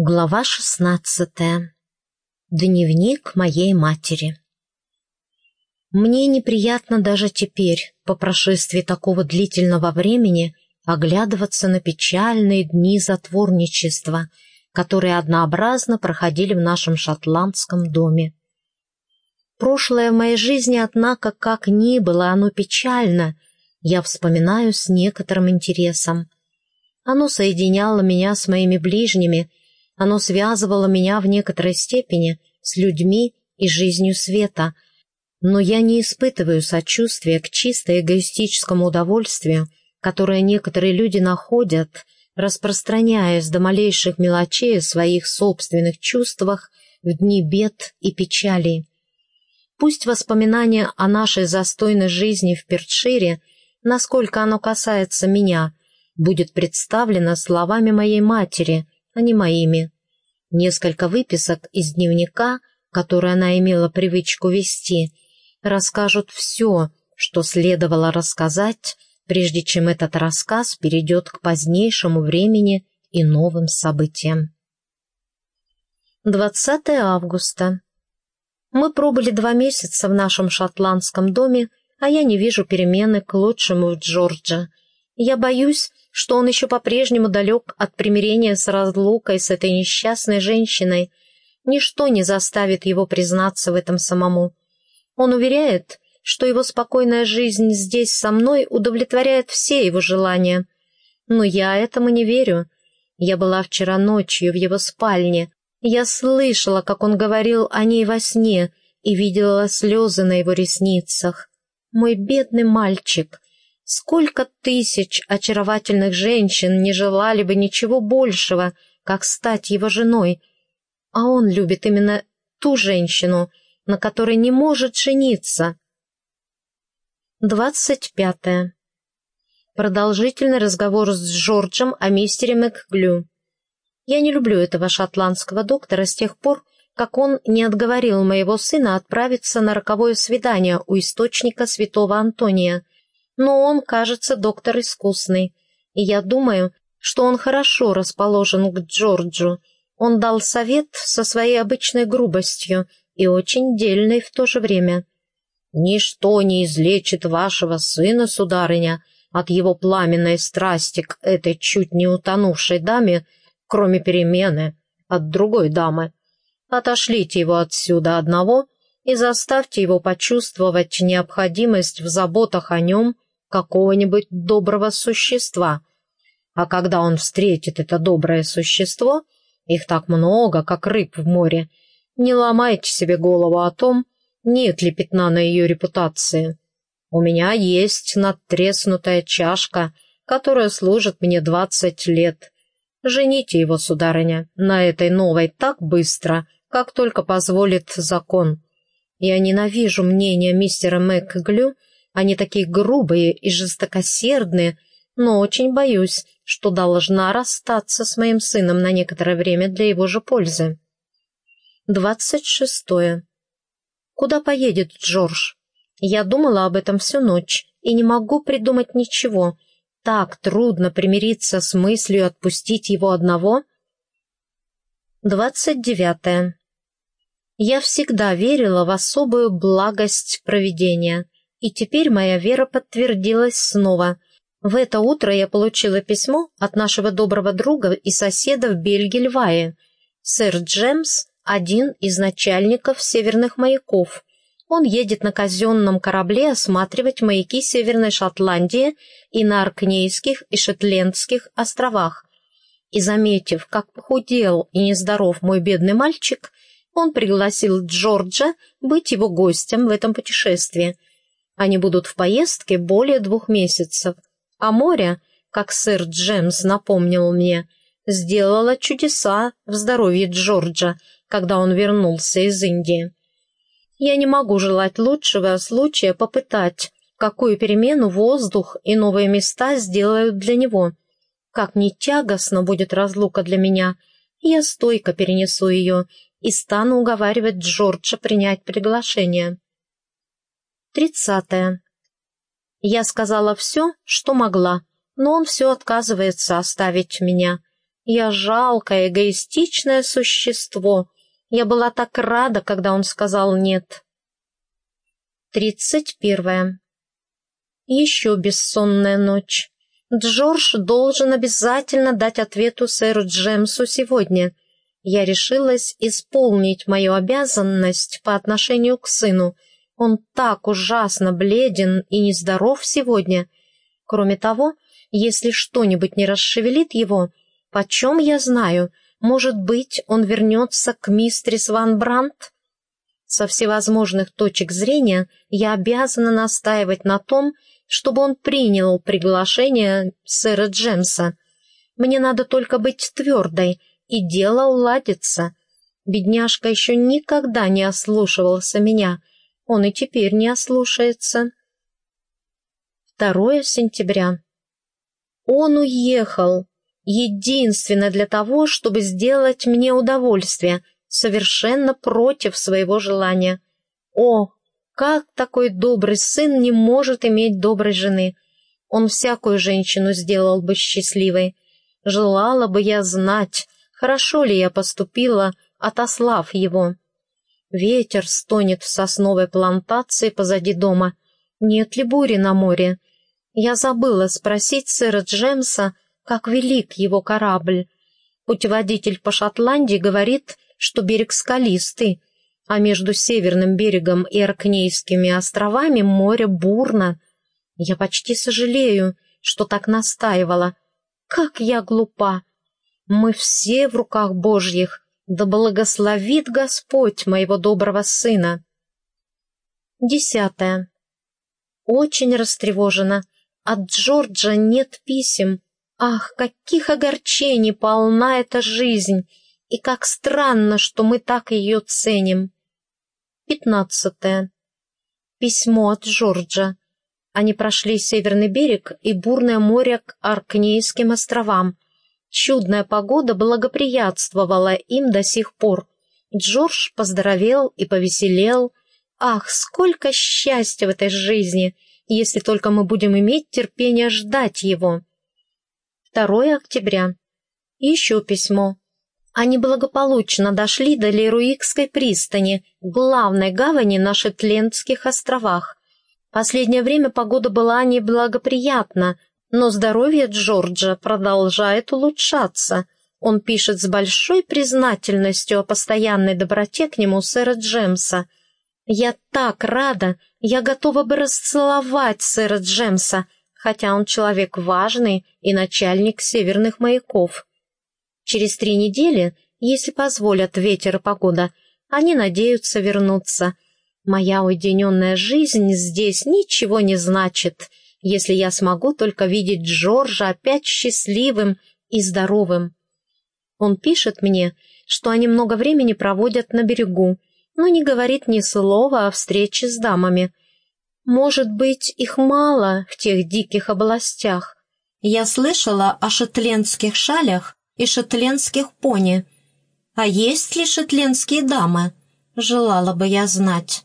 Глава шестнадцатая. Дневник моей матери. Мне неприятно даже теперь, по прошествии такого длительного времени, оглядываться на печальные дни затворничества, которые однообразно проходили в нашем шотландском доме. Прошлое в моей жизни, однако, как ни было оно печально, я вспоминаю с некоторым интересом. Оно соединяло меня с моими ближними, оно связывало меня в некоторой степени с людьми и жизнью света, но я не испытываю сочувствия к чисто эгоистическому удовольствию, которое некоторые люди находят, распространяясь до малейших мелочей о своих собственных чувствах в дни бед и печали. Пусть воспоминания о нашей застойной жизни в Пертшире, насколько оно касается меня, будет представлено словами моей матери – а не моими. Несколько выписок из дневника, который она имела привычку вести, расскажут все, что следовало рассказать, прежде чем этот рассказ перейдет к позднейшему времени и новым событиям. 20 августа. Мы пробыли два месяца в нашем шотландском доме, а я не вижу перемены к лучшему в Джорджа. Я боюсь, что он еще по-прежнему далек от примирения с разлукой с этой несчастной женщиной. Ничто не заставит его признаться в этом самому. Он уверяет, что его спокойная жизнь здесь со мной удовлетворяет все его желания. Но я этому не верю. Я была вчера ночью в его спальне. Я слышала, как он говорил о ней во сне и видела слезы на его ресницах. Мой бедный мальчик — Сколько тысяч очаровательных женщин не желали бы ничего большего, как стать его женой, а он любит именно ту женщину, на которой не может жениться. Двадцать пятое. Продолжительный разговор с Джорджем о мистере МcГлю. Я не люблю этого шотландского доктора с тех пор, как он не отговорил моего сына отправиться на роковое свидание у источника святого Антония — но он, кажется, доктор искусный, и я думаю, что он хорошо расположен к Джорджу. Он дал совет со своей обычной грубостью и очень дельной в то же время. «Ничто не излечит вашего сына, сударыня, от его пламенной страсти к этой чуть не утонувшей даме, кроме перемены от другой дамы. Отошлите его отсюда одного и заставьте его почувствовать необходимость в заботах о нем какого-нибудь доброго существа. А когда он встретит это доброе существо, их так много, как рыб в море, не ломайте себе голову о том, нет ли пятна на ее репутации. У меня есть надтреснутая чашка, которая служит мне двадцать лет. Жените его, сударыня, на этой новой так быстро, как только позволит закон. Я ненавижу мнение мистера МcГлю они такие грубые и жестокосердные, но очень боюсь, что должна расстаться с моим сыном на некоторое время для его же пользы. Двадцать шестое. Куда поедет Джордж? Я думала об этом всю ночь и не могу придумать ничего. Так трудно примириться с мыслью отпустить его одного. Двадцать девятое. Я всегда верила в особую благость провидения — и теперь моя вера подтвердилась снова. В это утро я получила письмо от нашего доброго друга и соседа в Бельгельвае. Сэр Джемс – один из начальников северных маяков. Он едет на казенном корабле осматривать маяки Северной Шотландии и на Аркнейских и Шетлендских островах. И заметив, как похудел и нездоров мой бедный мальчик, он пригласил Джорджа быть его гостем в этом путешествии – они будут в поездке более двух месяцев, а море, как сэр Джемс напомнил мне, сделало чудеса в здоровье Джорджа, когда он вернулся из Индии. Я не могу желать лучшего случая попытать, какую перемену воздух и новые места сделают для него. Как ни тягостно будет разлука для меня, я стойко перенесу ее и стану уговаривать Джорджа принять приглашение. Тридцатое. Я сказала все, что могла, но он все отказывается оставить меня. Я жалкое, эгоистичное существо. Я была так рада, когда он сказал «нет». Тридцать первое. Еще бессонная ночь. Джордж должен обязательно дать ответу сэру Джемсу сегодня. Я решилась исполнить мою обязанность по отношению к сыну. Он так ужасно бледен и нездоров сегодня. Кроме того, если что-нибудь не расшевелит его, почем я знаю, может быть, он вернется к мистерис Ван Брандт? Со всевозможных точек зрения я обязана настаивать на том, чтобы он принял приглашение сэра Джемса. Мне надо только быть твердой, и дело уладится. Бедняжка еще никогда не ослушивался меня, он и теперь не ослушается. 2 сентября. Он уехал, единственно для того, чтобы сделать мне удовольствие — совершенно против своего желания. О, как такой добрый сын не может иметь доброй жены? Он всякую женщину сделал бы счастливой. Желала бы я знать, хорошо ли я поступила, отослав его. Ветер стонет в сосновой плантации позади дома. Нет ли бури на море? Я забыла спросить сэра Джемса, как велик его корабль. Путеводитель по Шотландии говорит, что берег скалистый, а между северным берегом и Аркнейскими островами море бурно. Я почти сожалею, что так настаивала. Как я глупа! Мы все в руках Божьих, да благословит Господь моего доброго сына. Десятое. Очень растревожена. От Джорджа нет писем. Ах, каких огорчений полна эта жизнь! И как странно, что мы так ее ценим. Пятнадцатое. Письмо от Джорджа. Они прошли Северный берег и бурное море к Аркнейским островам. Чудная погода благоприятствовала им до сих пор. Джордж поздоровел и повеселел. Ах, сколько счастья в этой жизни, если только мы будем иметь терпение ждать его. 2 октября. Еще письмо. Они благополучно дошли до Леруикской пристани, главной гавани на Шетлендских островах. Последнее время погода была неблагоприятна, но здоровье Джорджа продолжает улучшаться. Он пишет с большой признательностью о постоянной доброте к нему сэра Джемса. «Я так рада, я готова бы расцеловать сэра Джемса, хотя он человек важный и начальник северных маяков». Через три недели, если позволят ветер и погода, они надеются вернуться. Моя уединенная жизнь здесь ничего не значит, если я смогу только видеть Джорджа опять счастливым и здоровым. Он пишет мне, что они много времени проводят на берегу, но не говорит ни слова о встрече с дамами. Может быть, их мало в тех диких областях. Я слышала о шотландских шалях и шотландских пони. А есть ли шотландские дамы? Желала бы я знать.